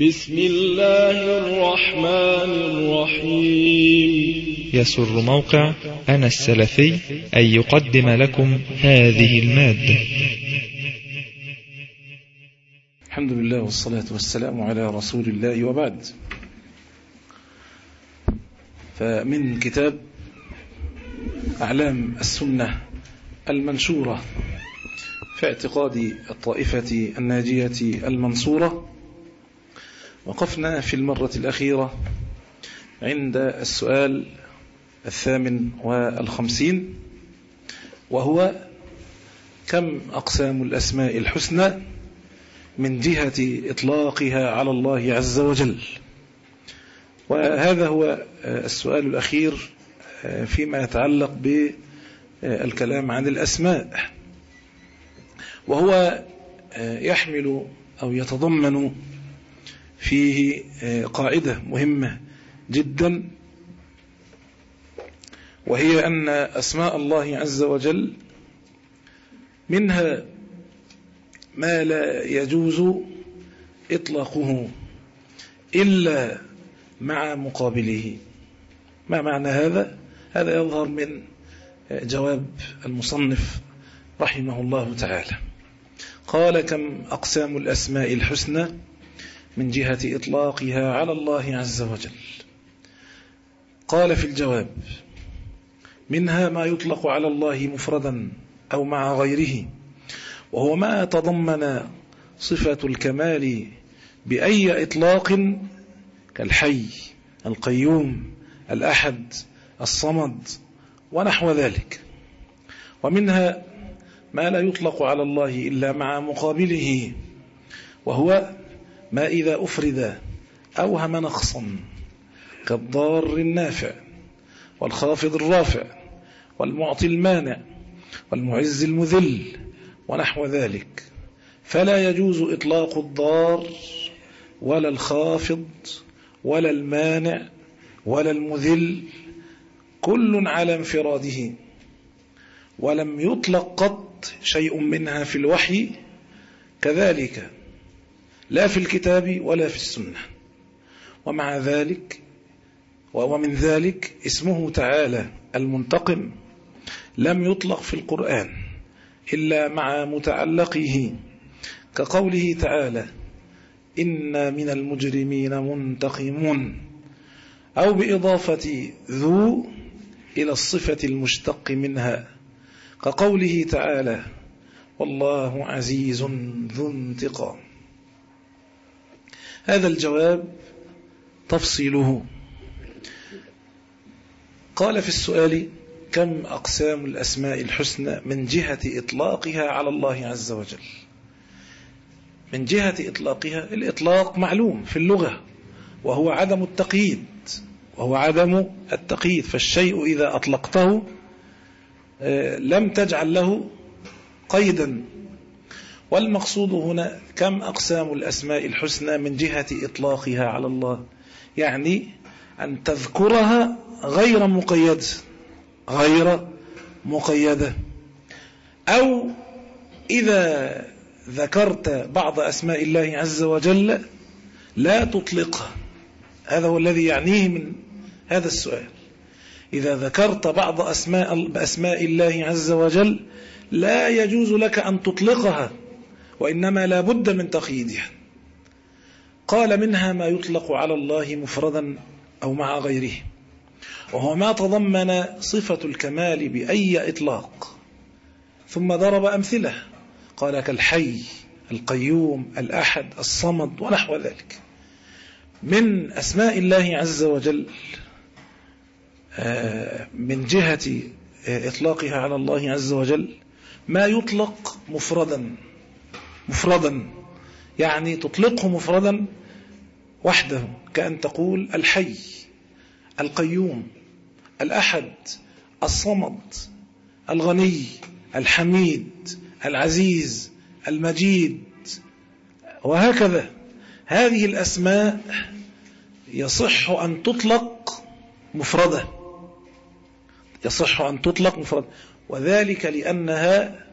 بسم الله الرحمن الرحيم. يسر موقع أنا السلفي أن يقدم لكم هذه المادة. الحمد لله والصلاة والسلام على رسول الله وبعد. فمن كتاب أعلام السنة المنشورة في اعتقاد الطائفة الناجية المنصورة وقفنا في المرة الأخيرة عند السؤال الثامن والخمسين وهو كم أقسام الأسماء الحسنى من جهة إطلاقها على الله عز وجل؟ وهذا هو السؤال الأخير فيما يتعلق بالكلام عن الأسماء. وهو يحمل أو يتضمن فيه قاعدة مهمة جدا وهي أن أسماء الله عز وجل منها ما لا يجوز إطلاقه إلا مع مقابله ما معنى هذا؟ هذا يظهر من جواب المصنف رحمه الله تعالى قال كم أقسام الأسماء الحسنى من جهة إطلاقها على الله عز وجل. قال في الجواب منها ما يطلق على الله مفردا أو مع غيره وهو ما تضمن صفة الكمال بأي إطلاق كالحي القيوم الأحد الصمد ونحو ذلك. ومنها ما لا يطلق على الله إلا مع مقابله وهو ما إذا أفرد أوهم نقصا كالضار النافع والخافض الرافع والمعطي المانع والمعز المذل ونحو ذلك. فلا يجوز إطلاق الضار ولا الخافض ولا المانع ولا المذل كل على انفراده. ولم يطلق قط شيء منها في الوحي كذلك لا في الكتاب ولا في السنة. ومع ذلك ومن ذلك اسمه تعالى المنتقم لم يطلق في القرآن إلا مع متعلقه كقوله تعالى إن من المجرمين منتقمون أو بإضافة ذو إلى الصفة المشتق منها كقوله تعالى والله عزيز ذو انتقام. هذا الجواب تفصيله. قال في السؤال كم أقسام الأسماء الحسنى من جهة إطلاقها على الله عز وجل؟ من جهة إطلاقها الإطلاق معلوم في اللغة وهو عدم التقييد وهو عدم التقييد. فالشيء إذا أطلقته لم تجعل له قيدا. والمقصود هنا كم أقسام الأسماء الحسنى من جهة إطلاقها على الله؟ يعني أن تذكرها غير مقيدة غير مقيدة. أو إذا ذكرت بعض أسماء الله عز وجل لا تطلقها. هذا هو الذي يعنيه من هذا السؤال. إذا ذكرت بعض أسماء, بأسماء الله عز وجل لا يجوز لك أن تطلقها. وإنما لا بد من تقييدها. قال منها ما يطلق على الله مفردا أو مع غيره وهو ما تضمن صفة الكمال بأي إطلاق. ثم ضرب أمثلة قال كالحي القيوم الأحد الصمد ونحو ذلك. من أسماء الله عز وجل من جهة إطلاقها على الله عز وجل ما يطلق مفردا. مفردا يعني تطلقه مفردا وحده كأن تقول الحي القيوم الأحد الصمد الغني الحميد العزيز المجيد. وهكذا. هذه الأسماء يصح أن تطلق مفردة. يصح أن تطلق مفردة. وذلك لأنها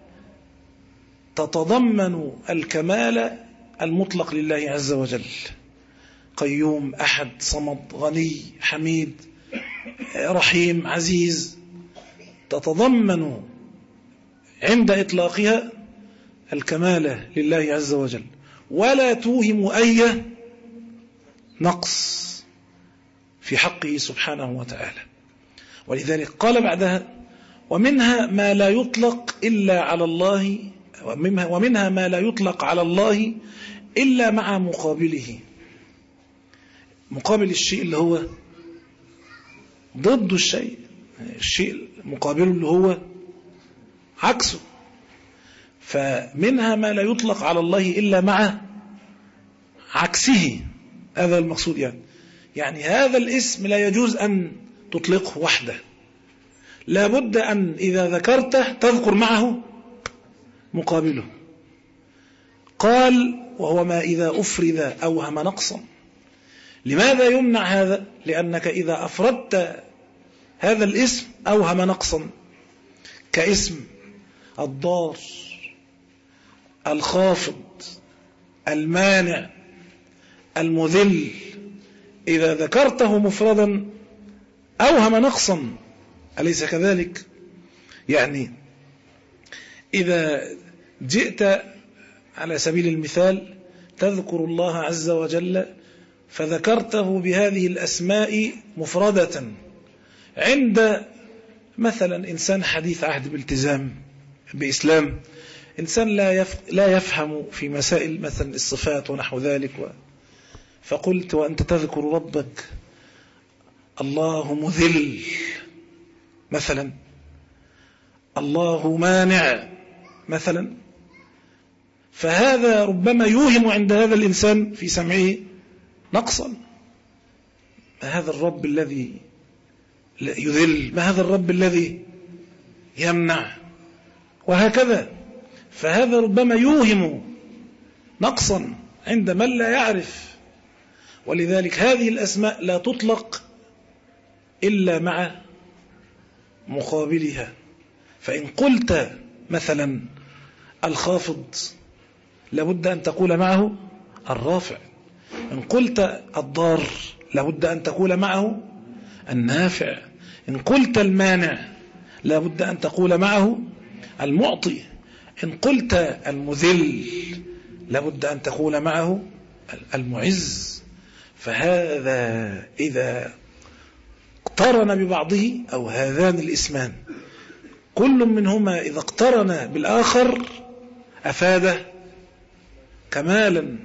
تتضمن الكمال المطلق لله عز وجل. قيوم أحد صمد غني حميد رحيم عزيز. تتضمن عند إطلاقها الكمال لله عز وجل. ولا توهم أي نقص في حقه سبحانه وتعالى. ولذلك قال بعدها ومنها ما لا يطلق إلا على الله ومنها ما لا يطلق على الله إلا مع مقابله. مقابل الشيء اللي هو ضد الشيء. الشيء مقابله اللي هو عكسه. فمنها ما لا يطلق على الله إلا مع عكسه. هذا المقصود يعني. يعني هذا الاسم لا يجوز أن تطلقه وحده. لا بد أن إذا ذكرته تذكر معه مقابله. قال وهو ما إذا أفرد أوهم نقصا. لماذا يمنع هذا؟ لأنك إذا أفردت هذا الاسم أوهم نقصا. كاسم الضار الخافض المانع المذل. إذا ذكرته مفردا أوهم نقصا. أليس كذلك؟ يعني إذا جئت على سبيل المثال تذكر الله عز وجل فذكرته بهذه الأسماء مفردة عند مثلا إنسان حديث عهد بالتزام بإسلام إنسان لا لا يفهم في مسائل مثلا الصفات ونحو ذلك فقلت وأنت تذكر ربك الله مذل مثلا الله مانع مثلا فهذا ربما يوهم عند هذا الإنسان في سمعه نقصا. ما هذا الرب الذي يذل؟ ما هذا الرب الذي يمنع؟ وهكذا. فهذا ربما يوهم نقصا عند من لا يعرف. ولذلك هذه الأسماء لا تطلق إلا مع مقابلها. فإن قلت مثلا الخافض لابد أن تقول معه الرافع. إن قلت الضار لابد أن تقول معه النافع. إن قلت المانع لابد أن تقول معه المعطي. إن قلت المذل لابد أن تقول معه المعز. فهذا إذا اقترن ببعضه أو هذان الإسمان. كل منهما إذا اقترن بالآخر أفاد كمالا.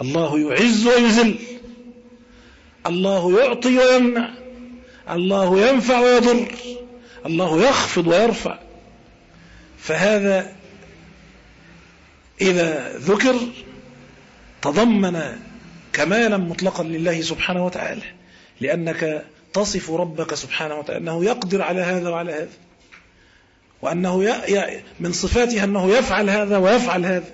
الله يعز ويذل. الله يعطي ويمنع. الله ينفع ويضر. الله يخفض ويرفع. فهذا إذا ذكر تضمن كمالا مطلقا لله سبحانه وتعالى. لأنك تصف ربك سبحانه وتعالى. أنه يقدر على هذا وعلى هذا. وأنه من صفاته أنه يفعل هذا ويفعل هذا.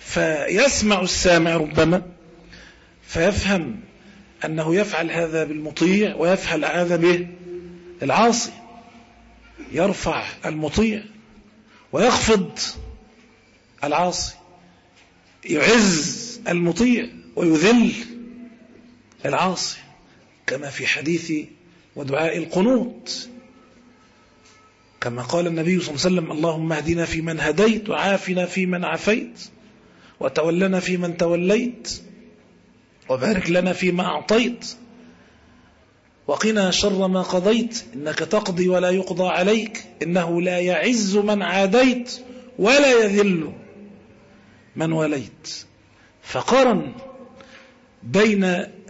فيسمع السامع ربما فيفهم أنه يفعل هذا بالمطيع ويفعل هذا به العاصي. يرفع المطيع ويخفض العاصي. يعز المطيع ويذل العاصي كما في حديث ودعاء القنوت كما قال النبي صلى الله عليه وسلم اللهم اهدنا في من هديت وعافنا في من عافيت. وتولنا في من توليت وبارك لنا فيما أعطيت وقنا شر ما قضيت إنك تقضي ولا يقضى عليك إنه لا يعز من عاديت ولا يذل من وليت. فقرن بين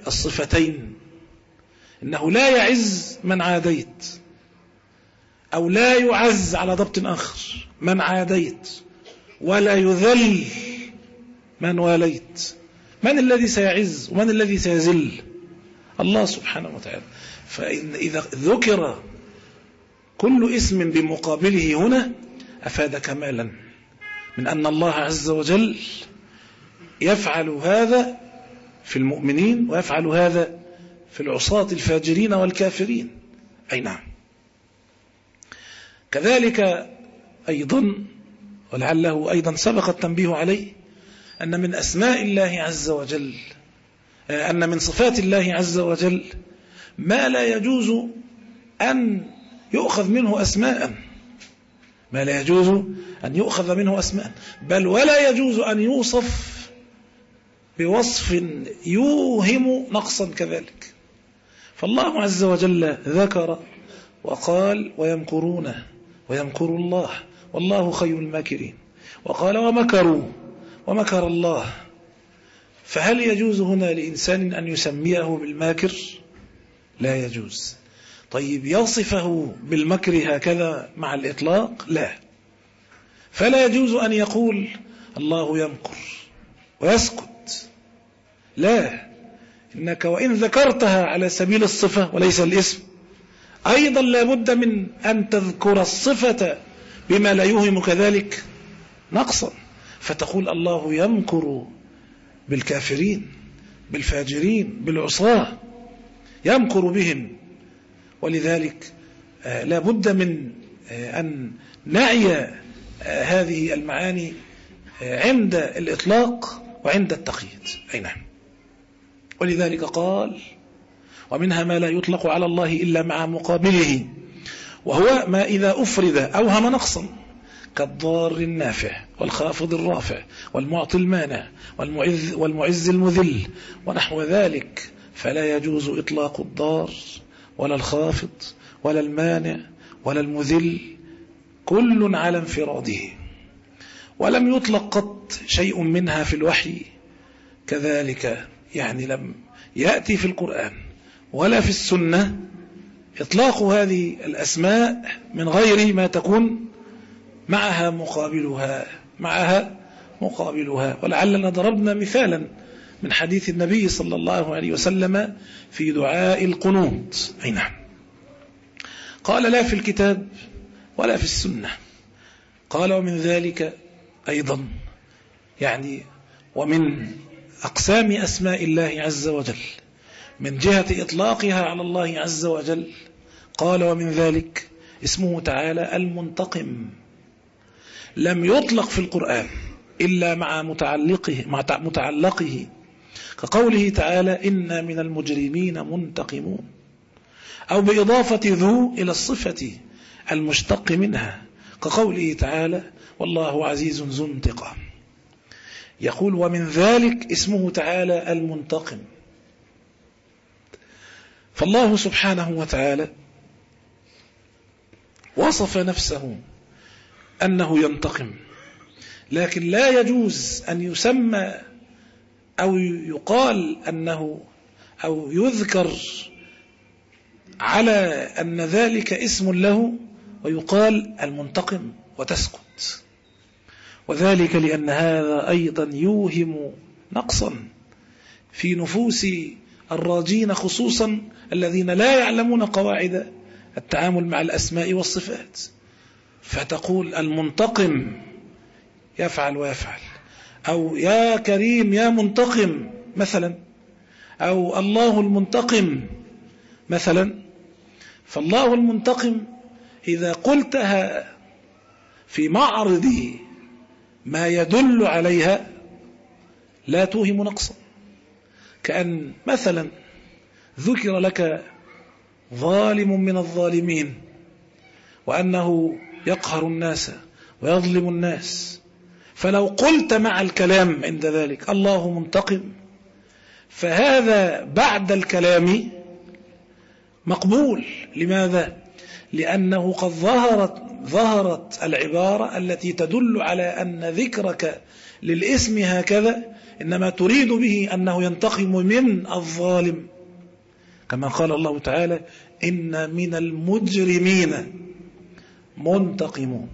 الصفتين إنه لا يعز من عاديت أو لا يعز على ضبط آخر من عاديت ولا يذل من واليت؟ من الذي سيعز؟ ومن الذي سيذل؟ الله سبحانه وتعالى. فإذا ذكر كل اسم بمقابله هنا أفاد كمالا من أن الله عز وجل يفعل هذا في المؤمنين ويفعل هذا في العصاة الفاجرين والكافرين. أي نعم. كذلك أيضا ولعله أيضا سبق التنبيه عليه أن من أسماء الله عز وجل أن من صفات الله عز وجل ما لا يجوز أن يؤخذ منه أسماء ما لا يجوز أن يؤخذ منه أسماء بل ولا يجوز أن يوصف بوصف يوهم نقصا كذلك. فالله عز وجل ذكر وقال ويمكرون ويمكر الله والله خير الماكرين وقال ومكروا ومكر الله. فهل يجوز هنا لإنسان أن يسميه بالماكر؟ لا يجوز. طيب يصفه بالمكر هكذا مع الإطلاق؟ لا. فلا يجوز أن يقول الله يمكر ويسكت. لا. إنك وإن ذكرتها على سبيل الصفة وليس الاسم أيضا لابد من أن تذكر الصفة بما لا يوهم كذلك نقصا. فتقول الله يمكر بالكافرين بالفاجرين بالعصاة يمكر بهم. ولذلك آه، لا بد من آه، أن نعي آه، هذه المعاني عند الإطلاق وعند التقييد. أي نعم. ولذلك قال ومنها ما لا يطلق على الله إلا مع مقابله وهو ما إذا أفرد أوهم نقصا. كالضار النافع والخافض الرافع والمعطي المانع والمعز, والمعز المذل ونحو ذلك فلا يجوز إطلاق الضار ولا الخافض ولا المانع ولا المذل كل على انفراده. ولم يطلق قط شيء منها في الوحي كذلك يعني لم يأتي في القرآن ولا في السنة إطلاق هذه الأسماء من غير ما تكون معها مقابلها معها مقابلها. ولعلنا ضربنا مثالا من حديث النبي صلى الله عليه وسلم في دعاء القنوط أي نعم. قال لا في الكتاب ولا في السنة. قال ومن ذلك أيضا. يعني ومن أقسام أسماء الله عز وجل. من جهة إطلاقها على الله عز وجل. قال ومن ذلك اسمه تعالى المنتقم. لم يطلق في القرآن إلا مع متعلقه, مع متعلقه. كقوله تعالى إنا من المجرمين منتقمون. أو بإضافة ذو إلى الصفة المشتق منها. كقوله تعالى والله عزيز ذو انتقام. يقول ومن ذلك اسمه تعالى المنتقم. فالله سبحانه وتعالى وصف نفسه أنه ينتقم. لكن لا يجوز أن يسمى أو يقال أنه أو يذكر على أن ذلك اسم له ويقال المنتقم وتسكت. وذلك لأن هذا أيضا يوهم نقصا في نفوس الراجين خصوصا الذين لا يعلمون قواعد التعامل مع الأسماء والصفات. فتقول المنتقم يفعل ويفعل. أو يا كريم يا منتقم مثلا. أو الله المنتقم مثلا. فالله المنتقم إذا قلتها في معرض ما يدل عليها لا توهم نقصا. كأن مثلا ذكر لك ظالم من الظالمين وأنه يقهر الناس ويظلم الناس. فلو قلت مع الكلام عند ذلك الله منتقم. فهذا بعد الكلام مقبول. لماذا؟ لأنه قد ظهرت ظهرت العبارة التي تدل على أن ذكرك للإسم هكذا إنما تريد به أنه ينتقم من الظالم. كما قال الله تعالى إن من المجرمين منتقمون.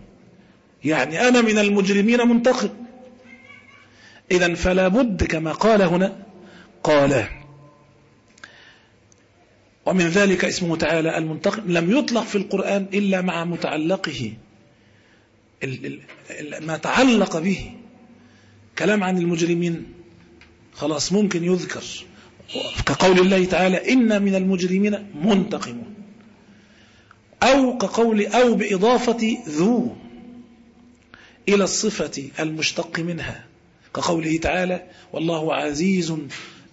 يعني أنا من المجرمين منتقم. إذا فلا بد كما قال هنا قال ومن ذلك اسمه تعالى المنتقم. لم يطلق في القرآن إلا مع متعلقه ما تعلق به. كلام عن المجرمين خلاص ممكن يذكر. كقول الله تعالى إن من المجرمين منتقمون. أو كقول أو بإضافة ذو إلى الصفة المشتق منها كقوله تعالى والله عزيز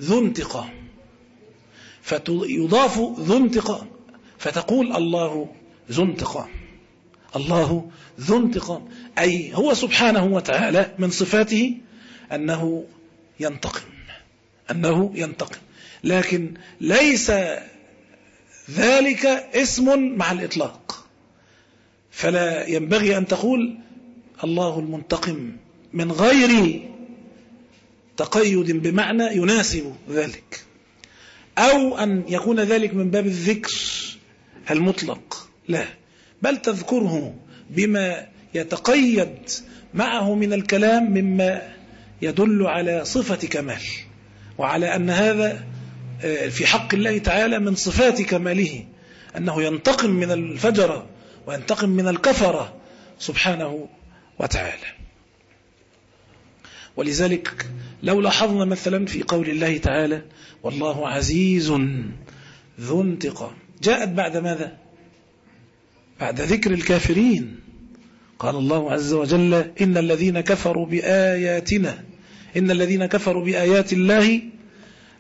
ذو انتقام فيضاف ذو انتقام فتقول الله ذو انتقام الله ذو انتقام أي هو سبحانه وتعالى من صفاته أنه ينتقم أنه ينتقم. لكن ليس ذلك اسم مع الإطلاق. فلا ينبغي أن تقول الله المنتقم من غير تقيد بمعنى يناسب ذلك. أو أن يكون ذلك من باب الذكر المطلق. لا. بل تذكره بما يتقيد معه من الكلام مما يدل على صفة كمال. وعلى أن هذا في حق الله تعالى من صفات كماله أنه ينتقم من الفجر وينتقم من الكفرة سبحانه وتعالى. ولذلك لو لاحظنا مثلا في قول الله تعالى والله عزيز ذو انتقام جاءت بعد ماذا؟ بعد ذكر الكافرين. قال الله عز وجل إن الذين كفروا بآياتنا إن الذين كفروا بآيات الله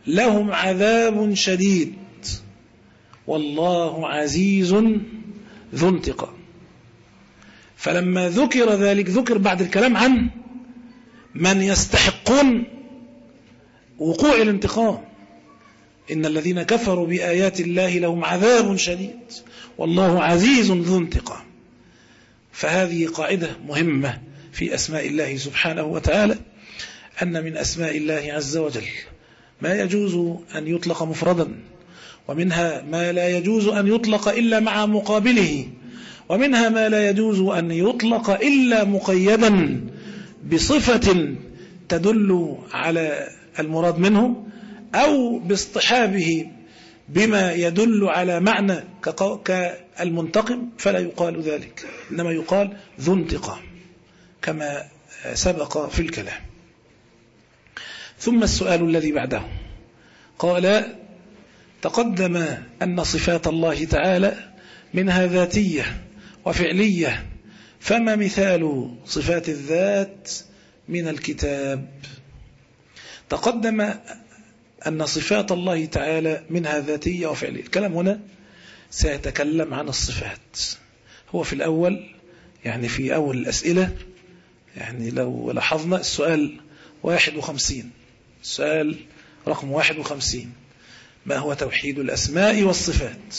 لهم عذاب شديد. والله عزيز ذو انتقام. فلما ذكر ذلك ذكر بعد الكلام عن من يستحقون وقوع الانتقام. إن الذين كفروا بآيات الله لهم عذاب شديد. والله عزيز ذو انتقام. فهذه قاعدة مهمة في أسماء الله سبحانه وتعالى أن من أسماء الله عز وجل. ما يجوز أن يطلق مفردا ومنها ما لا يجوز أن يطلق إلا مع مقابله ومنها ما لا يجوز أن يطلق إلا مقيدا بصفة تدل على المراد منه أو باصطحابه بما يدل على معنى كالمنتقم فلا يقال ذلك إنما يقال ذو انتقام كما سبق في الكلام. ثم السؤال الذي بعده. قال تقدم أن صفات الله تعالى منها ذاتية وفعلية فما مثال صفات الذات من الكتاب؟ تقدم أن صفات الله تعالى منها ذاتية وفعلية. الكلام هنا سيتكلم عن الصفات. هو في الأول يعني في أول الأسئلة يعني لو لاحظنا السؤال 51 السؤال رقم 51 ما هو توحيد الأسماء والصفات؟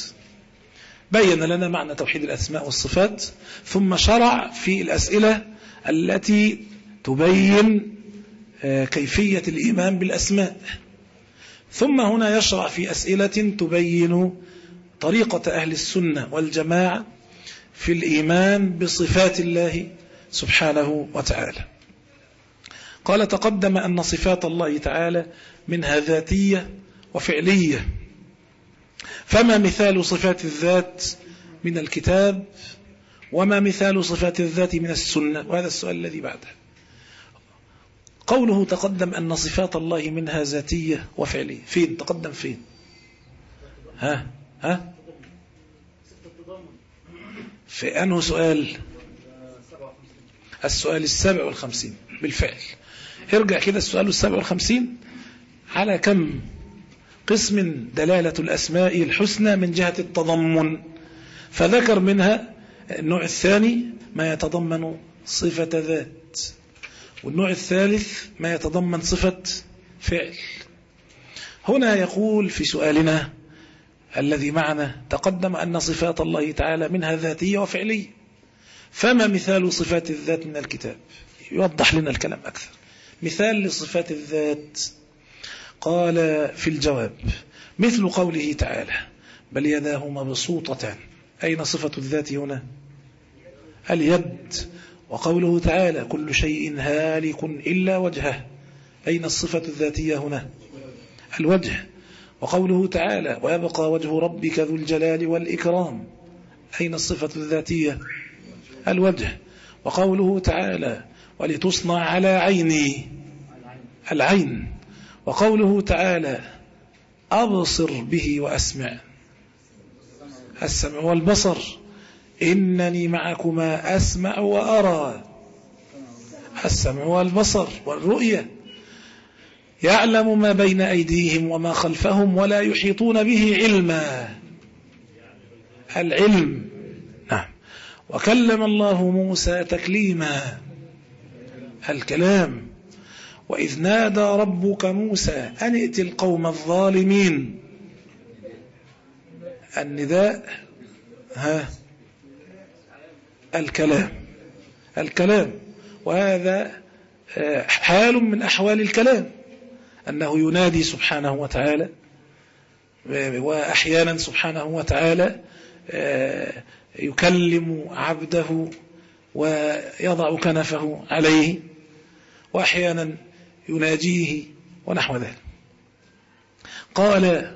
بين لنا معنى توحيد الأسماء والصفات ثم شرع في الأسئلة التي تبين آه، كيفية الإيمان بالأسماء. ثم هنا يشرع في أسئلة تبين طريقة أهل السنة والجماعة في الإيمان بصفات الله سبحانه وتعالى. قال تقدم أن صفات الله تعالى منها ذاتية وفعلية. فما مثال صفات الذات من الكتاب وما مثال صفات الذات من السنة؟ وهذا السؤال الذي بعده. قوله تقدم أن صفات الله منها ذاتية وفعلية. فين؟ تقدم فين؟ ها؟ ها؟ في أنه سؤال؟ السؤال السابع والخمسين. بالفعل. ارجع كده السؤال السابع والخمسين على كم قسم دلالة الأسماء الحسنى من جهة التضمن؟ فذكر منها النوع الثاني ما يتضمن صفة ذات والنوع الثالث ما يتضمن صفة فعل. هنا يقول في سؤالنا الذي معنا تقدم أن صفات الله تعالى منها ذاتية وفعلية فما مثال صفات الذات من الكتاب؟ يوضح لنا الكلام أكثر. مثال لصفات الذات. قال في الجواب مثل قوله تعالى بل يداه مبسوطتان أين صفة الذات هنا؟ اليد. وقوله تعالى كل شيء هالك إلا وجهه أين الصفة الذاتية هنا؟ الوجه. وقوله تعالى ويبقى وجه ربك ذو الجلال والإكرام أين الصفة الذاتية؟ الوجه. وقوله تعالى ولتصنع على عيني العين. وقوله تعالى أبصر به وأسمع. السمع والبصر. إنني معكما أسمع وأرى. السمع والبصر والرؤية. يعلم ما بين أيديهم وما خلفهم ولا يحيطون به علما. العلم. نعم. وكلم الله موسى تكليما. الكلام. وإذ نادى ربك موسى أن ائت القوم الظالمين. النداء ها الكلام الكلام. وهذا آه، حال من أحوال الكلام. أنه ينادي سبحانه وتعالى وأحيانا سبحانه وتعالى آه، يكلم عبده ويضع كنفه عليه. وأحيانا يناجيه ونحو ذلك. قال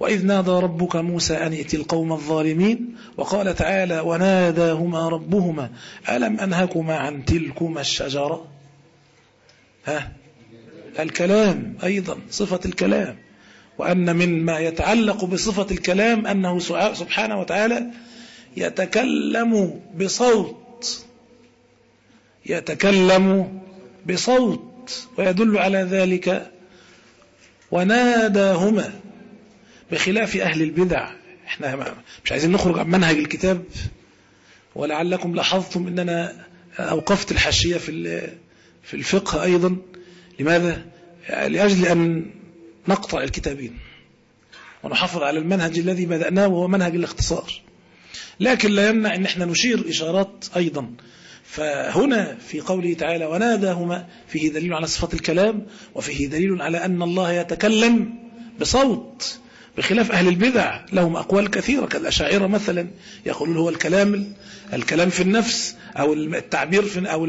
وإذ نادى ربك موسى أن ائت القوم الظالمين وقال تعالى وناداهما ربهما ألم أنهكما عن تلكما الشجرة؟ ها؟ الكلام أيضا صفة الكلام. وأن مما يتعلق بصفة الكلام أنه سبحانه وتعالى يتكلم بصوت يتكلم بصوت ويدل على ذلك وناداهما بخلاف أهل البدع. إحنا مش عايزين نخرج عن منهج الكتاب. ولعلكم لاحظتم أننا أوقفت الحاشية في في الفقه أيضا. لماذا؟ لأجل أن نقطع الكتابين ونحافظ على المنهج الذي بدأناه وهو منهج الاختصار. لكن لا يمنع أن إحنا نشير إشارات أيضا فهنا في قوله تعالى وناداهما فيه دليل على صفة الكلام وفيه دليل على أن الله يتكلم بصوت بخلاف أهل البدع لهم أقوال كثيرة كالأشاعرة مثلا يقولون هو الكلام الكلام في النفس أو التعبير في أو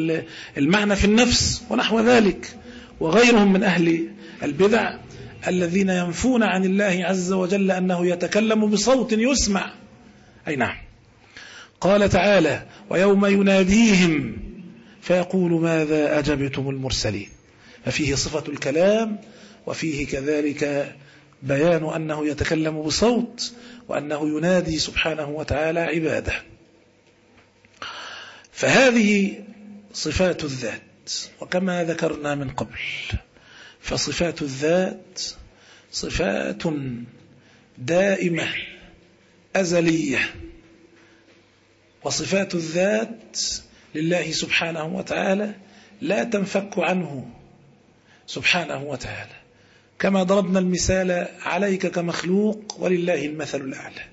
المعنى في النفس ونحو ذلك. وغيرهم من أهل البدع الذين ينفون عن الله عز وجل أنه يتكلم بصوت يسمع. أي نعم. قال تعالى ويوم يناديهم فيقول ماذا أجبتم المرسلين؟ ففيه صفة الكلام وفيه كذلك بيان أنه يتكلم بصوت وأنه ينادي سبحانه وتعالى عباده. فهذه صفات الذات وكما ذكرنا من قبل فصفات الذات صفات دائمة أزلية. وصفات الذات لله سبحانه وتعالى لا تنفك عنه سبحانه وتعالى. كما ضربنا المثال عليك كمخلوق ولله المثل الأعلى.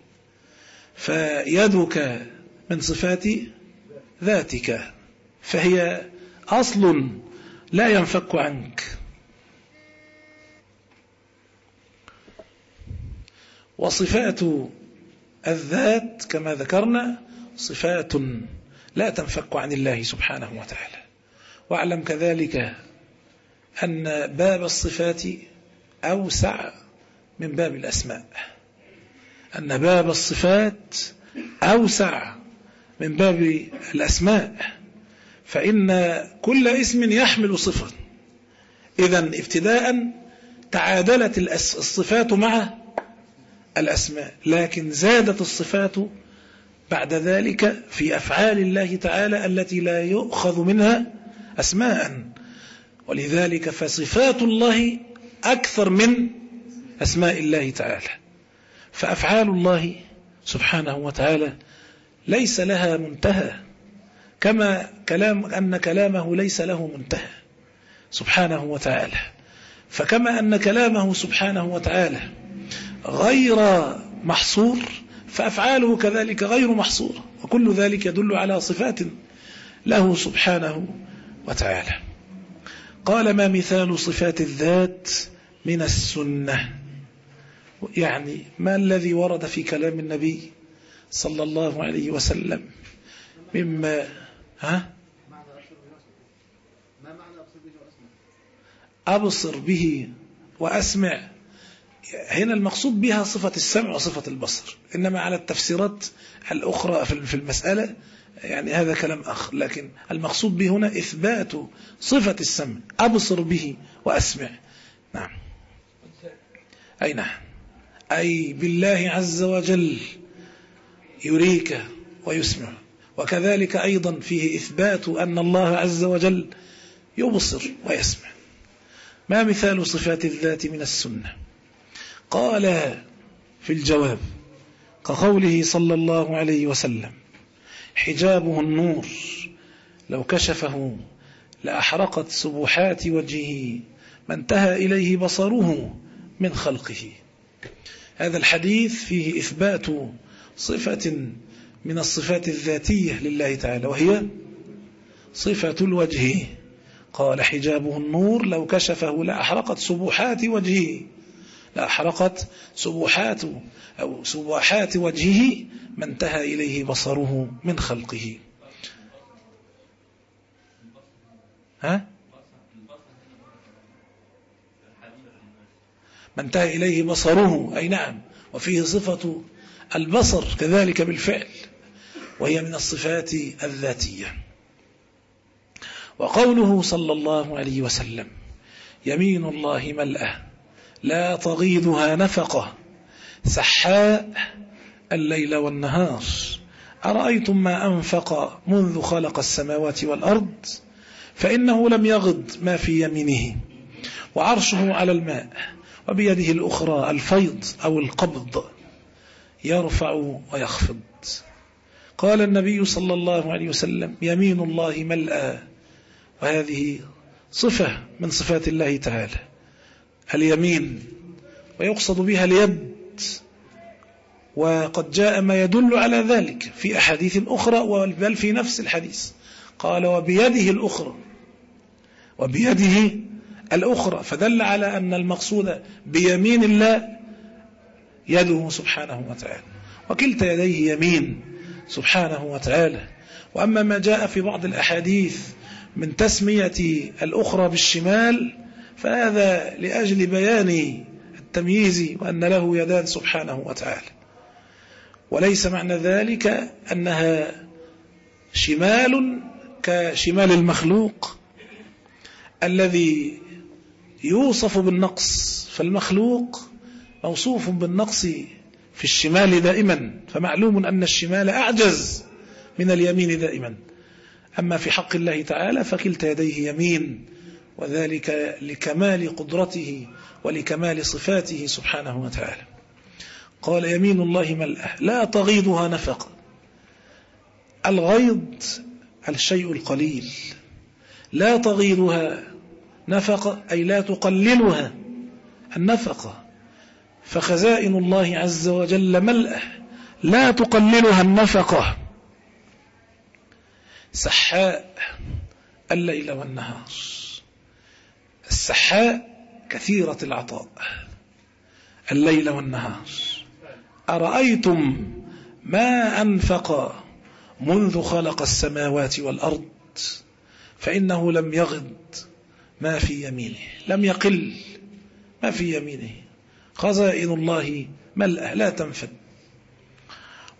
فيدك من صفات ذاتك فهي أصل لا ينفك عنك. وصفات الذات كما ذكرنا صفات لا تنفك عن الله سبحانه وتعالى. واعلم كذلك أن باب الصفات أوسع من باب الأسماء. أن باب الصفات أوسع من باب الأسماء. فإن كل اسم يحمل صفة. إذا ابتداء تعادلت الصفات مع الأسماء لكن زادت الصفات بعد ذلك في أفعال الله تعالى التي لا يؤخذ منها أسماء. ولذلك فصفات الله أكثر من أسماء الله تعالى. فأفعال الله سبحانه وتعالى ليس لها منتهى كما كلام أن كلامه ليس له منتهى سبحانه وتعالى. فكما أن كلامه سبحانه وتعالى غير محصور فأفعاله كذلك غير محصورة وكل ذلك يدل على صفات له سبحانه وتعالى. قال ما مثال صفات الذات من السنة؟ يعني ما الذي ورد في كلام النبي صلى الله عليه وسلم؟ مما ها؟ أبصر به وأسمع. هنا المقصود بها صفة السمع وصفة البصر إنما على التفسيرات الأخرى في المسألة يعني هذا كلام أخر لكن المقصود به هنا إثبات صفة السمع أبصر به وأسمع. نعم. أي نعم. أي بالله عز وجل يريك ويسمع. وكذلك أيضا فيه إثبات أن الله عز وجل يبصر ويسمع. ما مثال صفات الذات من السنة؟ قال في الجواب كقوله صلى الله عليه وسلم حجابه النور لو كشفه لأحرقت سبحات وجهه ما انتهى إليه بصره من خلقه. هذا الحديث فيه إثبات صفة من الصفات الذاتية لله تعالى وهي صفة الوجه. قال حجابه النور لو كشفه لأحرقت سبحات وجهه لأحرقت سبحات أو سبحات وجهه ما انتهى إليه بصره من خلقه. ها؟ ما انتهى إليه بصره أي نعم وفيه صفة البصر كذلك بالفعل وهي من الصفات الذاتية. وقوله صلى الله عليه وسلم يمين الله ملأه. لا تغيضها نفقة. سحاء الليل والنهار. أرأيتم ما أنفق منذ خلق السماوات والأرض؟ فإنه لم يغض ما في يمينه. وعرشه على الماء وبيده الأخرى الفيض أو القبض. يرفع ويخفض. قال النبي صلى الله عليه وسلم يمين الله ملأى. وهذه صفة من صفات الله تعالى. اليمين ويقصد بها اليد. وقد جاء ما يدل على ذلك في أحاديث أخرى بل في نفس الحديث. قال وبيده الأخرى وبيده الأخرى. فدل على أن المقصود بيمين الله يده سبحانه وتعالى. وكلتا يديه يمين سبحانه وتعالى. وأما ما جاء في بعض الأحاديث من تسمية الأخرى بالشمال فهذا لأجل بيان التمييز وأن له يدان سبحانه وتعالى. وليس معنى ذلك أنها شمال كشمال المخلوق الذي يوصف بالنقص فالمخلوق موصوف بالنقص في الشمال دائما فمعلوم أن الشمال أعجز من اليمين دائما. أما في حق الله تعالى فكلتا يديه يمين وذلك لكمال قدرته ولكمال صفاته سبحانه وتعالى. قال يمين الله ملأه لا تغيضها نفقة الغيض الشيء القليل. لا تغيضها نفقة أي لا تقللها النفقة فخزائن الله عز وجل ملأه لا تقللها النفقة سحاء الليل والنهار. السحاء كثيرة العطاء. الليل والنهار. أرأيتم ما أنفق منذ خلق السماوات والأرض؟ فإنه لم يغض ما في يمينه. لم يقل ما في يمينه. خزائن الله ملأ لا تنفد.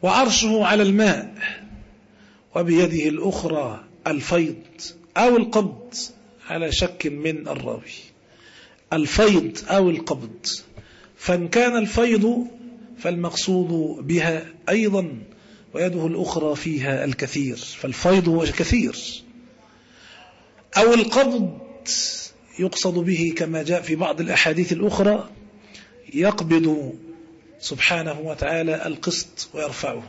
وعرشه على الماء وبيده الأخرى الفيض أو القبض. على شك من الراوي. الفيض أو القبض. فإن كان الفيض فالمقصود بها أيضا ويده الأخرى فيها الكثير. فالفيض هو الكثير. أو القبض يقصد به كما جاء في بعض الأحاديث الأخرى يقبض سبحانه وتعالى القسط ويرفعه.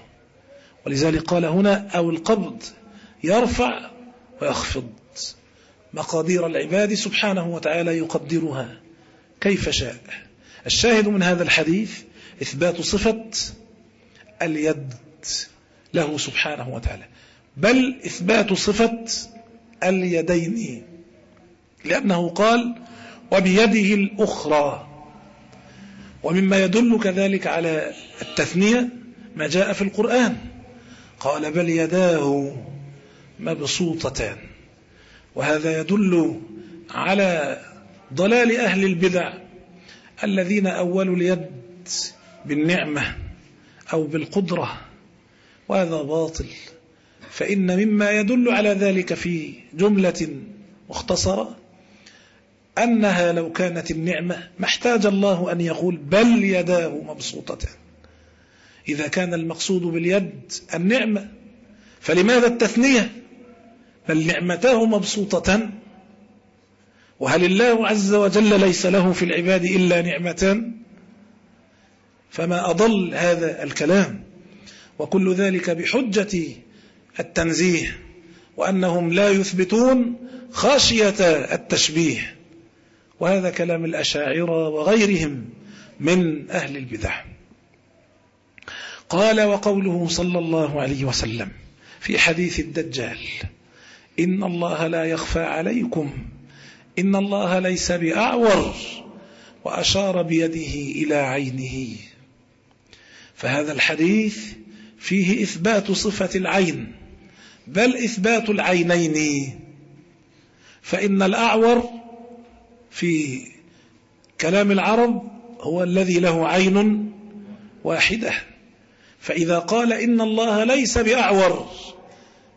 ولذلك قال هنا أو القبض يرفع ويخفض. مقادير العباد سبحانه وتعالى يقدرها كيف شاء. الشاهد من هذا الحديث إثبات صفة اليد له سبحانه وتعالى بل إثبات صفة اليدين لأنه قال وبيده الأخرى ومما يدل كذلك على التثنية ما جاء في القرآن قال بل يداه مبسوطتان وهذا يدل على ضلال أهل البدع الذين أولوا اليد بالنعمة أو بالقدرة وهذا باطل. فإن مما يدل على ذلك في جملة مختصرة أنها لو كانت النعمة ما احتاج الله أن يقول بل يداه مبسوطتان إذا كان المقصود باليد النعمة فلماذا التثنية؟ بل نعمتاه مبسوطة. وهل الله عز وجل ليس له في العباد إلا نعمتان؟ فما أضل هذا الكلام. وكل ذلك بحجة التنزيه وأنهم لا يثبتون خاشية التشبيه. وهذا كلام الأشاعرة وغيرهم من أهل البدع. قال وقوله صلى الله عليه وسلم في حديث الدجال إن الله لا يخفى عليكم. إن الله ليس بأعور وأشار بيده إلى عينه. فهذا الحديث فيه إثبات صفة العين بل إثبات العينين. فإن الأعور في كلام العرب هو الذي له عين واحدة. فإذا قال إن الله ليس بأعور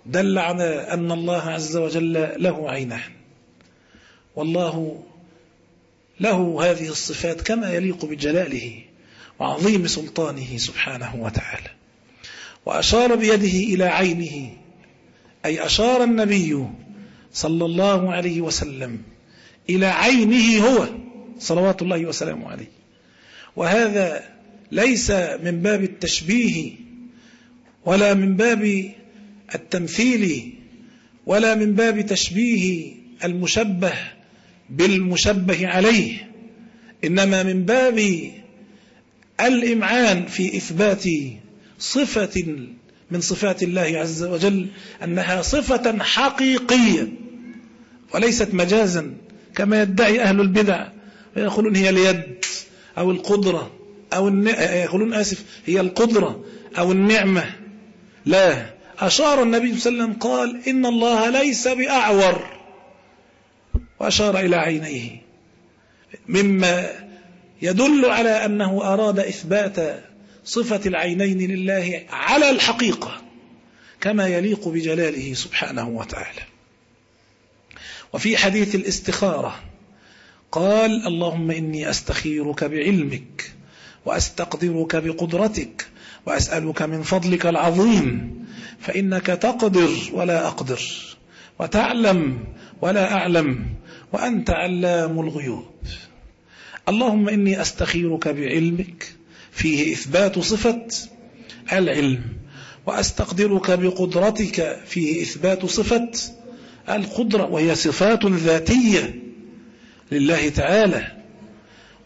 دل على أن الله عز وجل له عينان. والله له هذه الصفات كما يليق بجلاله وعظيم سلطانه سبحانه وتعالى. وأشار بيده إلى عينه أي أشار النبي صلى الله عليه وسلم إلى عينه هو صلوات الله وسلامه عليه. وهذا ليس من باب التشبيه ولا من باب التمثيل ولا من باب تشبيه المشبه بالمشبه عليه إنما من باب الإمعان في إثبات صفة من صفات الله عز وجل أنها صفة حقيقية وليست مجازا كما يدعي أهل البدع ويقولون هي اليد أو القدرة أو. يقولون آسف هي القدرة أو النعمة لا أشار النبي صلى الله عليه وسلم قال إن الله ليس بأعور. وأشار إلى عينيه. مما يدل على أنه أراد إثبات صفة العينين لله على الحقيقة كما يليق بجلاله سبحانه وتعالى. وفي حديث الاستخارة قال اللهم إني أستخيرك بعلمك وأستقدرك بقدرتك وأسألك من فضلك العظيم فإنك تقدر ولا أقدر وتعلم ولا أعلم وأنت علام الغيوب. اللهم إني أستخيرك بعلمك فيه إثبات صفة العلم وأستقدرك بقدرتك فيه إثبات صفة القدرة وهي صفات ذاتية لله تعالى.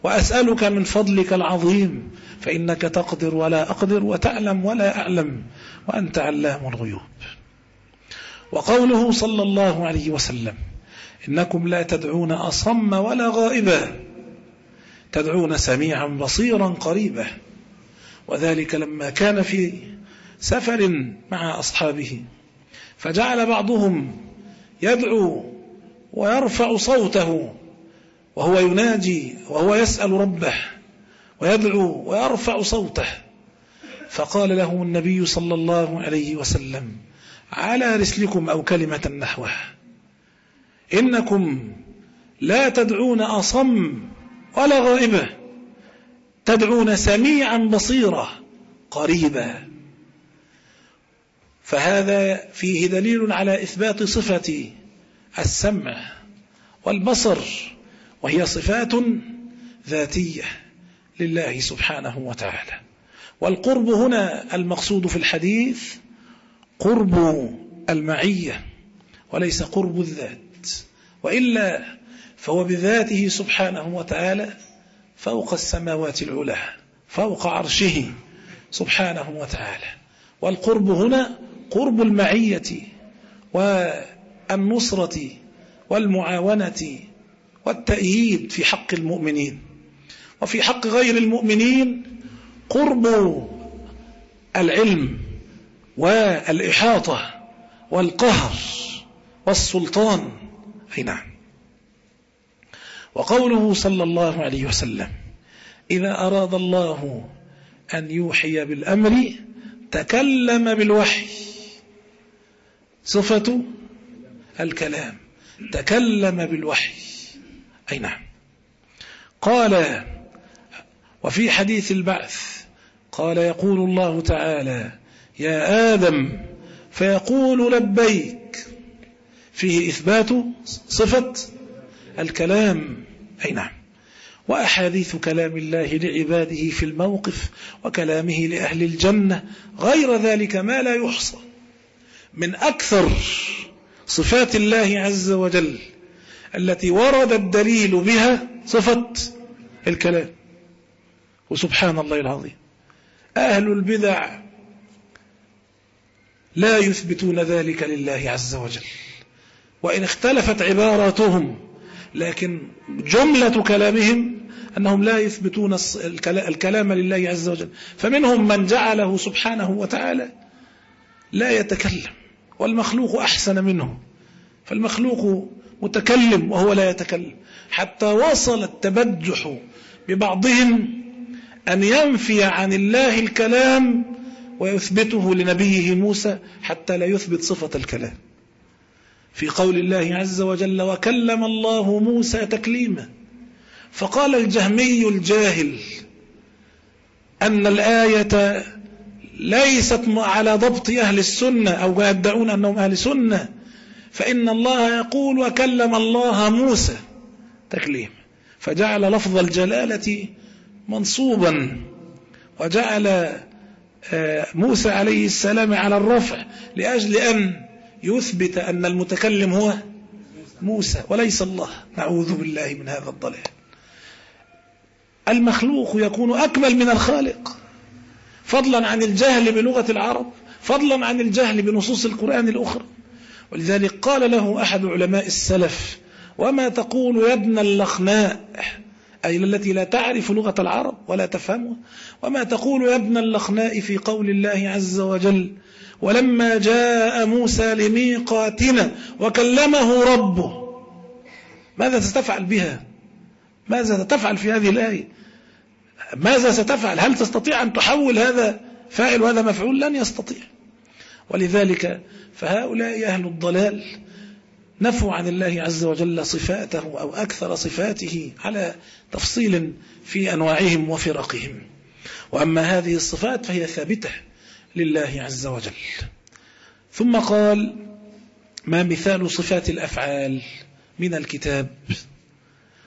وأسألك من فضلك العظيم فإنك تقدر ولا أقدر وتعلم ولا أعلم وأنت علام الغيوب. وقوله صلى الله عليه وسلم إنكم لا تدعون أصم ولا غائبا تدعون سميعا بصيرا قريبا. وذلك لما كان في سفر مع أصحابه فجعل بعضهم يدعو ويرفع صوته وهو يناجي وهو يسأل ربه. ويدعو ويرفع صوته. فقال له النبي صلى الله عليه وسلم على رسلكم أو كلمة نحوه إنكم لا تدعون أصم ولا غائبة. تدعون سميعا بصيرا قريبا فهذا فيه دليل على إثبات صفة السمع والبصر وهي صفات ذاتية. لله سبحانه وتعالى. والقرب هنا المقصود في الحديث قرب المعية وليس قرب الذات. وإلا فهو بذاته سبحانه وتعالى فوق السماوات العلى فوق عرشه سبحانه وتعالى. والقرب هنا قرب المعية والنصرة والمعاونة والتأييد في حق المؤمنين. وفي حق غير المؤمنين قرب العلم والإحاطة والقهر والسلطان. أي نعم. وقوله صلى الله عليه وسلم إذا أراد الله أن يوحي بالأمر تكلم بالوحي. صفة الكلام تكلم بالوحي. أي نعم. قال وفي حديث البعث قال يقول الله تعالى يا آدم فيقول لبيك. فيه إثبات صفة الكلام. أي نعم. وأحاديث كلام الله لعباده في الموقف وكلامه لأهل الجنة غير ذلك ما لا يحصى. من أكثر صفات الله عز وجل التي ورد الدليل بها صفة الكلام. وسبحان الله العظيم. أهل البدع لا يثبتون ذلك لله عز وجل. وإن اختلفت عباراتهم لكن جملة كلامهم أنهم لا يثبتون الكلام لله عز وجل. فمنهم من جعله سبحانه وتعالى لا يتكلم والمخلوق أحسن منه. فالمخلوق متكلم وهو لا يتكلم. حتى وصل التبجح ببعضهم أن ينفي عن الله الكلام ويثبته لنبيه موسى حتى لا يثبت صفة الكلام. في قول الله عز وجل وكلم الله موسى تكليما. فقال الجهمي الجاهل أن الآية ليست على ضبط أهل السنة أو يدعون أنهم أهل سنة. فإن الله يقول وكلم الله موسى تكليم فجعل لفظ الجلالة منصوبا وجعل آه، موسى عليه السلام على الرفع لأجل أن يثبت أن المتكلم هو موسى وليس الله. نعوذ بالله من هذا الضلال. المخلوق يكون أكمل من الخالق. فضلا عن الجهل بلغة العرب فضلا عن الجهل بنصوص القرآن الأخرى. ولذلك قال له أحد علماء السلف وما تقول يا ابن اللخناء؟ أي التي لا تعرف لغة العرب ولا تفهمها. وما تقول يا ابن اللخناء في قول الله عز وجل ولما جاء موسى لميقاتنا وكلمه ربه. ماذا ستفعل بها؟ ماذا ستفعل في هذه الآية؟ ماذا ستفعل؟ هل تستطيع أن تحول هذا فاعل وهذا مفعول؟ لن يستطيع. ولذلك فهؤلاء أهل الضلال نفوا عن الله عز وجل صفاته أو أكثر صفاته على تفصيل في أنواعهم وفرقهم. وأما هذه الصفات فهي ثابتة لله عز وجل. ثم قال ما مثال صفات الأفعال من الكتاب؟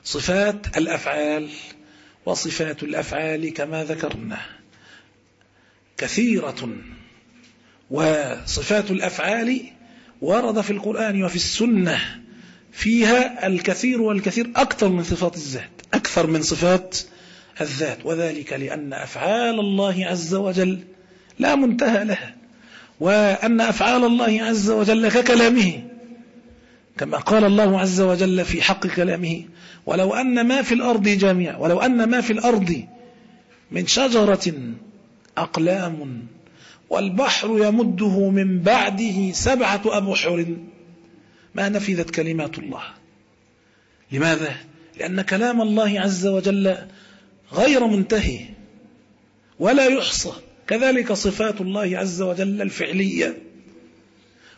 صفات الأفعال وصفات الأفعال كما ذكرنا. كثيرة. وصفات الأفعال ورد في القرآن وفي السنة فيها الكثير والكثير أكثر من صفات الذات أكثر من صفات الذات وذلك لأن أفعال الله عز وجل لا منتهى لها وأن أفعال الله عز وجل ككلامه كما قال الله عز وجل في حق كلامه ولو أن ما في الأرض جميع ولو أن ما في الأرض من شجرة أقلام والبحر يمده من بعده سبعة أبحر. ما نفذت كلمات الله. لماذا؟ لأن كلام الله عز وجل غير منتهي ولا يحصى. كذلك صفات الله عز وجل الفعلية.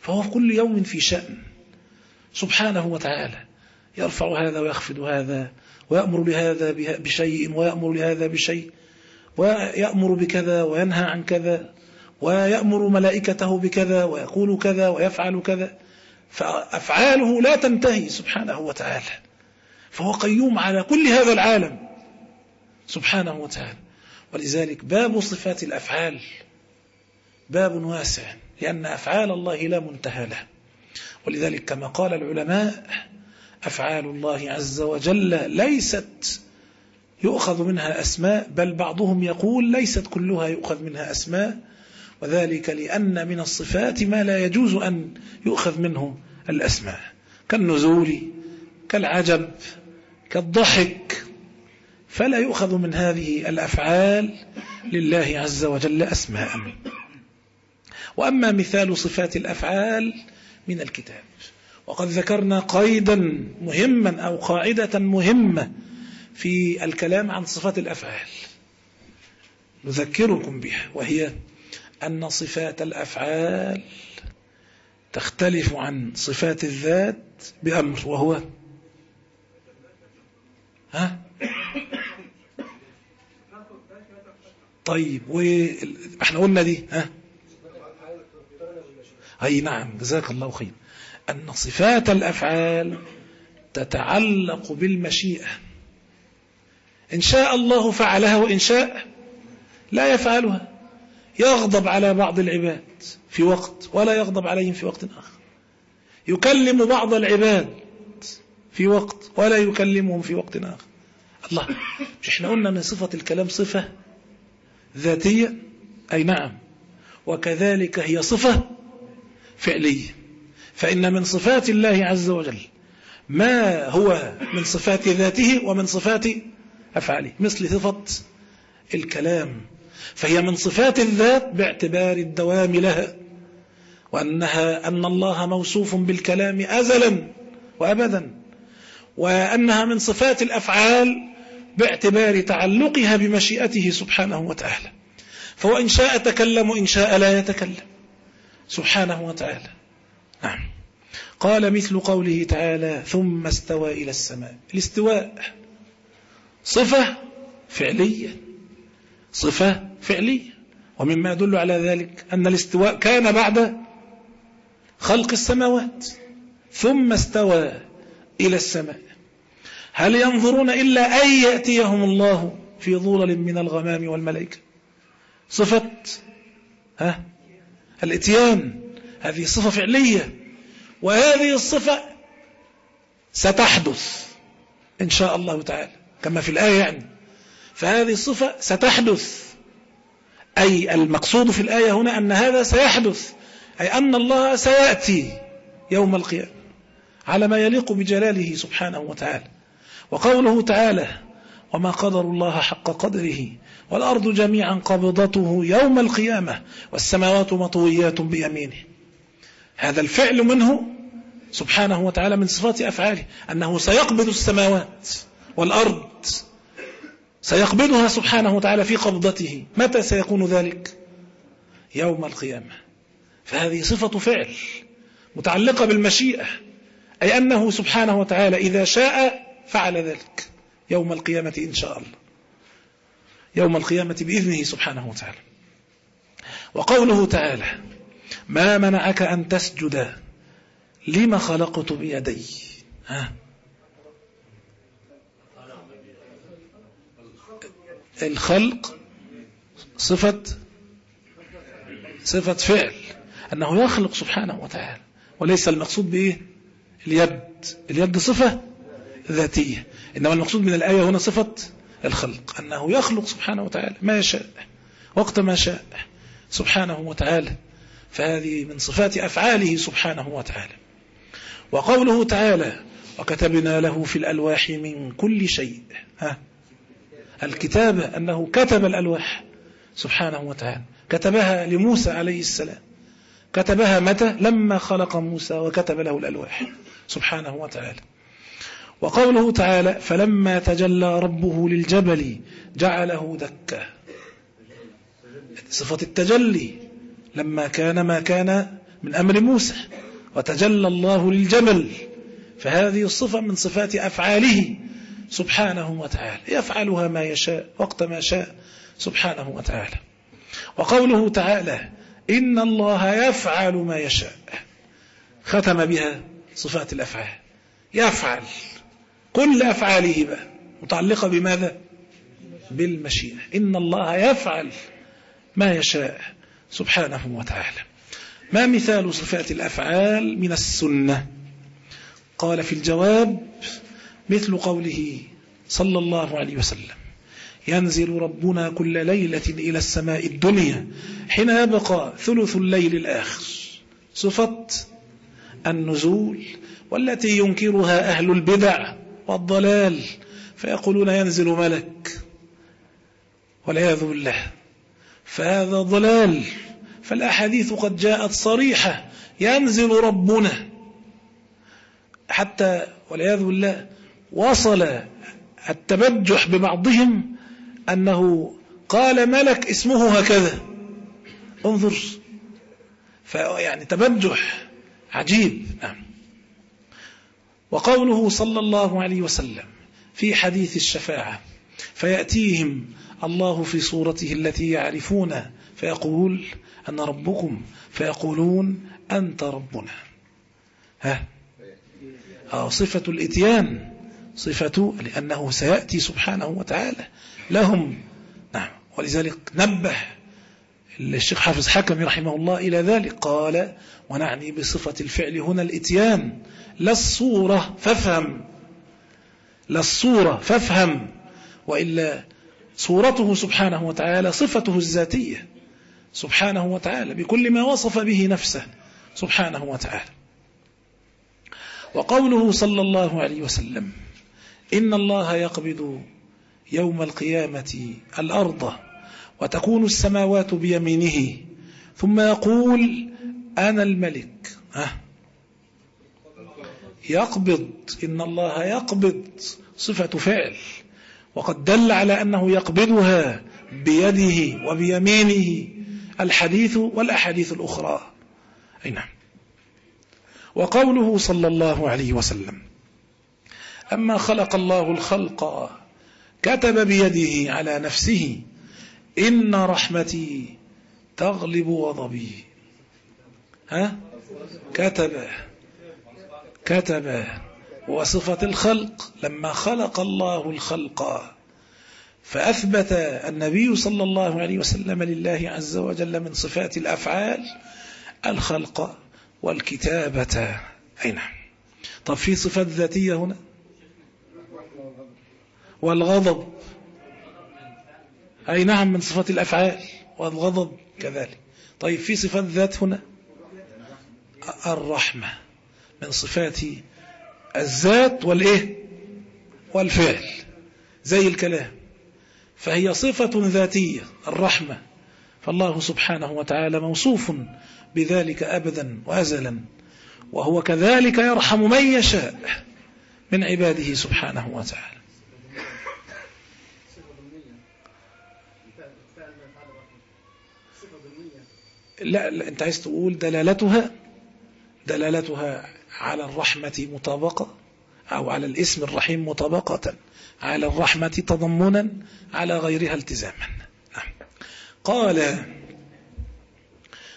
فهو كل يوم في شأن. سبحانه وتعالى يرفع هذا ويخفض هذا ويأمر لهذا بشيء ويأمر لهذا بشيء ويأمر بكذا وينهى عن كذا. ويأمر ملائكته بكذا ويقول كذا ويفعل كذا. فأفعاله لا تنتهي سبحانه وتعالى. فهو قيوم على كل هذا العالم سبحانه وتعالى. ولذلك باب صفات الأفعال باب واسع لأن أفعال الله لا منتهى له ولذلك كما قال العلماء أفعال الله عز وجل ليست يؤخذ منها أسماء بل بعضهم يقول ليست كلها يؤخذ منها أسماء. وذلك لأن من الصفات ما لا يجوز أن يؤخذ منه الأسماء كالنزول كالعجب كالضحك. فلا يؤخذ من هذه الأفعال لله عز وجل أسماء. وأما مثال صفات الأفعال من الكتاب وقد ذكرنا قيدا مهما أو قاعدة مهمة في الكلام عن صفات الأفعال نذكركم بها وهي أن صفات الأفعال تختلف عن صفات الذات بأمر وهو ها؟ طيب وإحنا قلنا دي ها؟ أي نعم جزاك الله خير. أن صفات الأفعال تتعلق بالمشيئة. إن شاء الله فعلها وإن شاء لا يفعلها. يغضب على بعض العباد في وقت ولا يغضب عليهم في وقت آخر. يكلم بعض العباد في وقت ولا يكلمهم في وقت آخر. الله مش إحنا قلنا من صفة الكلام صفة ذاتية؟ أي نعم. وكذلك هي صفة فعلية. فإن من صفات الله عز وجل ما هو من صفات ذاته ومن صفات أفعاله. مثل صفة الكلام. فهي من صفات الذات باعتبار الدوام لها وأنها أن الله موصوف بالكلام أزلا وأبدا وأنها من صفات الأفعال باعتبار تعلقها بمشيئته سبحانه وتعالى. فهو إن شاء تكلم وإن شاء لا يتكلم سبحانه وتعالى. نعم. قال مثل قوله تعالى ثم استوى إلى السماء الاستواء صفة فعلية. صفة فعلية. ومما يدل على ذلك أن الاستواء كان بعد خلق السماوات ثم استوى إلى السماء. هل ينظرون إلا أن يأتيهم الله في ظلل من الغمام والملائكة؟ صفة ها؟ الإتيان هذه صفة فعلية. وهذه الصفة ستحدث إن شاء الله تعالى كما في الآية يعني. فهذه الصفة ستحدث. أي المقصود في الآية هنا أن هذا سيحدث أي أن الله سيأتي يوم القيامة على ما يليق بجلاله سبحانه وتعالى. وقوله تعالى وما قدر الله حق قدره والأرض جميعا قبضته يوم القيامة والسماوات مطويات بيمينه. هذا الفعل منه سبحانه وتعالى من صفات أفعاله أنه سيقبض السماوات والأرض سيقبضها سبحانه وتعالى في قبضته. متى سيكون ذلك؟ يوم القيامة. فهذه صفة فعل متعلقة بالمشيئة أي أنه سبحانه وتعالى إذا شاء فعل ذلك. يوم القيامة إن شاء الله. يوم القيامة بإذنه سبحانه وتعالى. وقوله تعالى ما منعك أن تسجد؟ لما خلقت بيدي. ها؟ الخلق صفة صفة فعل أنه يخلق سبحانه وتعالى وليس المقصود بإيه؟ اليد. اليد صفة ذاتية إنما المقصود من الآية هنا صفة الخلق أنه يخلق سبحانه وتعالى ما يشاء وقت ما شاء سبحانه وتعالى فهذه من صفات أفعاله سبحانه وتعالى. وقوله تعالى وكتبنا له في الألواح من كل شيء. ها؟ الكتابة أنه كتب الألواح سبحانه وتعالى. كتبها لموسى عليه السلام. كتبها متى؟ لما خلق موسى وكتب له الألواح سبحانه وتعالى. وقوله تعالى فلما تجلى ربه للجبل جعله دكا. صفة التجلي لما كان ما كان من أمر موسى. وتجلى الله للجبل. فهذه الصفة من صفات أفعاله سبحانه وتعالى. يفعلها ما يشاء وقت ما شاء سبحانه وتعالى. وقوله تعالى إن الله يفعل ما يشاء. ختم بها صفات الأفعال. يفعل. كل أفعاله بقى. متعلقة بماذا؟ بالمشيئة. إن الله يفعل ما يشاء. سبحانه وتعالى. ما مثال صفات الأفعال من السنة؟ قال في الجواب مثل قوله صلى الله عليه وسلم ينزل ربنا كل ليلة إلى السماء الدنيا حين يبقى ثلث الليل الآخر. صفة النزول والتي ينكرها أهل البدع والضلال فيقولون ينزل ملك والعياذ بالله فهذا ضلال فالأحاديث قد جاءت صريحة ينزل ربنا حتى والعياذ بالله وصل التبجح ببعضهم أنه قال ملك اسمه هكذا. انظر. فيعني تبجح عجيب. نعم. وقوله صلى الله عليه وسلم في حديث الشفاعة فيأتيهم الله في صورته التي يعرفون فيقول أنا ربكم فيقولون أنت ربنا. ها؟ آه صفة الإتيان. صفة لأنه سيأتي سبحانه وتعالى. لهم. نعم. ولذلك نبه الشيخ حافظ حكم رحمه الله إلى ذلك. قال ونعني بصفة الفعل هنا الإتيان. لا الصورة فافهم. لا الصورة فافهم. وإلا صورته سبحانه وتعالى صفته الذاتية. سبحانه وتعالى بكل ما وصف به نفسه سبحانه وتعالى. وقوله صلى الله عليه وسلم إن الله يقبض يوم القيامة الأرض وتكون السماوات بيمينه ثم يقول أنا الملك. ها؟ يقبض إن الله يقبض صفة فعل وقد دل على أنه يقبضها بيده وبيمينه الحديث والأحاديث الأخرى. أي نعم. وقوله صلى الله عليه وسلم أما خلق الله الخلق كتب بيده على نفسه إن رحمتي تغلب غضبي ها؟ كتب كتب. وصفة الخلق لما خلق الله الخلق فأثبت النبي صلى الله عليه وسلم لله عز وجل من صفات الأفعال الخلق والكتابة. أي نعم. طب في صفات ذاتية هنا؟ والغضب. أي نعم من صفات الأفعال. والغضب كذلك. طيب في صفات ذات هنا؟ الرحمة من صفات الذات والإيه؟ والفعل. زي الكلام. فهي صفة ذاتية الرحمة. فالله سبحانه وتعالى موصوف بذلك أبدا وأزلا. وهو كذلك يرحم من يشاء من عباده سبحانه وتعالى. لا, لا أنت عايز تقول دلالتها؟ دلالتها على الرحمة مطابقة أو على الاسم الرحيم مطابقة على الرحمة تضمنا على غيرها التزاما. نعم. قال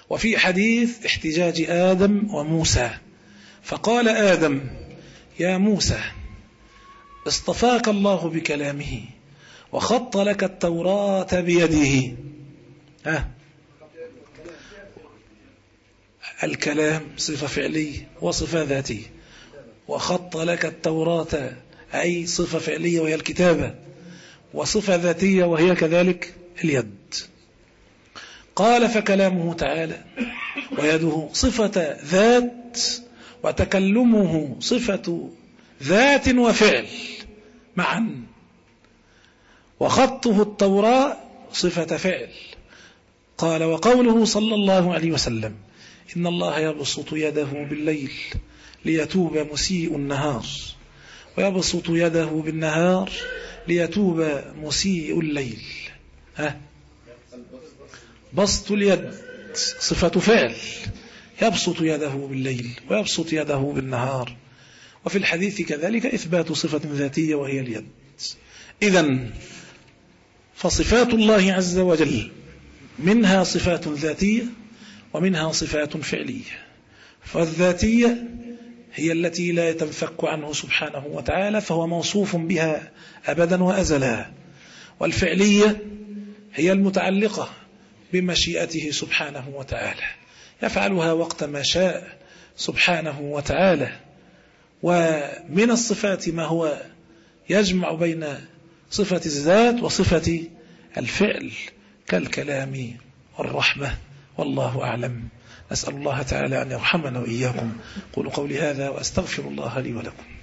وفي حديث احتجاج آدم وموسى. فقال آدم يا موسى اصطفاك الله بكلامه وخط لك التوراة بيده. ها؟ الكلام صفة فعلية وصفة ذاتية. وخط لك التوراة أي صفة فعلية وهي الكتابة. وصفة ذاتية وهي كذلك اليد. قال فكلامه تعالى ويده صفة ذات وتكلمه صفة ذات وفعل معا. وخطه التوراة صفة فعل. قال وقوله صلى الله عليه وسلم إن الله يبسط يده بالليل ليتوب مسيء النهار ويبسط يده بالنهار ليتوب مسيء الليل. ها؟ بسط اليد صفة فعل. يبسط يده بالليل ويبسط يده بالنهار. وفي الحديث كذلك إثبات صفة ذاتية وهي اليد. إذا فصفات الله عز وجل منها صفات ذاتية ومنها صفات فعلية. فالذاتية هي التي لا تنفك عنه سبحانه وتعالى فهو موصوف بها أبدا وأزلا. والفعلية هي المتعلقة بمشيئته سبحانه وتعالى. يفعلها وقت ما شاء سبحانه وتعالى. ومن الصفات ما هو يجمع بين صفة الذات وصفة الفعل كالكلام والرحمة. والله أعلم. نسأل الله تعالى أن يرحمنا وإياكم. قولوا قولي هذا وأستغفر الله لي ولكم.